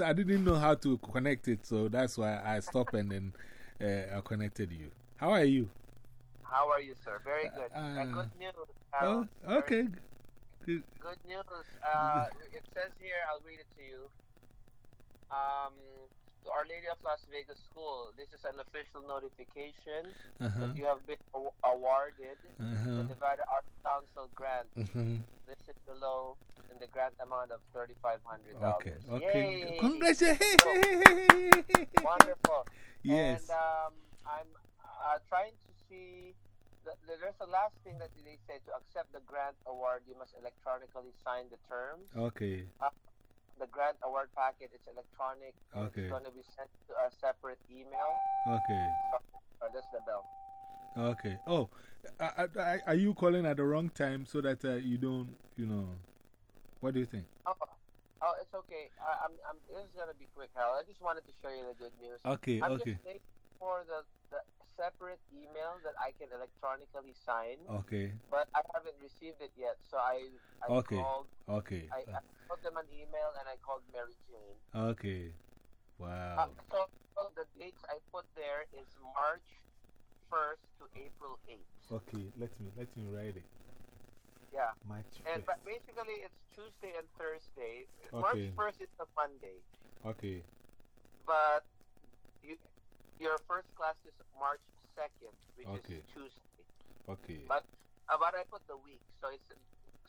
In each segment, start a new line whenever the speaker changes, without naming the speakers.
I didn't know how to connect it, so that's why I stopped and then uh, I connected you. How are you?
How are you, sir? Very good. Uh, good news.
Oh, okay.
Good. Good news. Uh, it says here, I'll read it to you. Um, Our Lady of Las Vegas School, this is an official notification
-huh.
that you have been awarded -huh. the Nevada Arts Council grant.
This
is below in the grant amount of $3,500.
Okay. Okay.
Yay!
Congratulations!
So, wonderful.
Yes.
And um, I'm uh, trying to see. The, the, there's a last thing that they say to accept the grant award, you must electronically sign the terms.
Okay.
Uh, the grant award packet is electronic.
Okay.
It's going to be sent to a separate email.
Okay.
So, that's the bell.
Okay. Oh, I, I, are you calling at the wrong time so that uh, you don't, you know, what do you think?
Oh, oh it's okay. I, I'm, I'm, this is going to be quick, Harold. I just wanted to show you the good news.
Okay,
I'm
okay.
just waiting for the, the separate email that I can electronically sign.
Okay.
But I haven't received it yet, so I, I
okay.
called.
Okay.
I, I put them an email and I called Mary Jane.
Okay. Wow.
Uh, so, so the dates I put there is March 1st to April 8th.
Okay, let me let me write it.
Yeah.
March
And
1st.
but basically it's Tuesday and Thursday.
Okay.
March 1st is a Monday.
Okay.
But you, your first class is March 2nd, which
Okay.
is Tuesday.
Okay.
But uh, but I put the week, so it's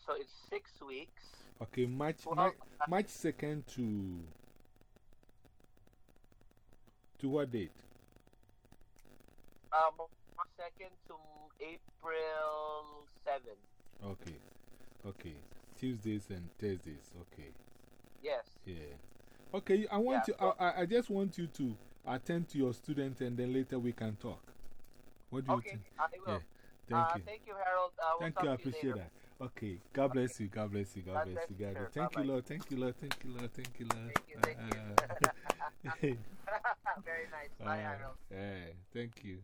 so it's six weeks.
Okay, March
Well,
March, March 2nd to to what date?
Um, March 2nd to April 7th.
Okay. Okay. Tuesdays and Thursdays. Okay.
Yes.
Yeah. Okay, I want
Yeah,
you, I, I just want you to attend to your student and then later we can talk. What do you
Okay,
think?
I will.
Yeah. Thank
uh,
you.
Thank you, Harold. Uh, we'll
Thank you. I
to you
appreciate that. Okay. God bless you. God bless you. God, bless you. God bless you. Thank you, Lord. Thank you, Lord. Thank you, Lord. Thank you, Lord.
Thank you, thank you. Very nice. Bye, Harold.
thank you.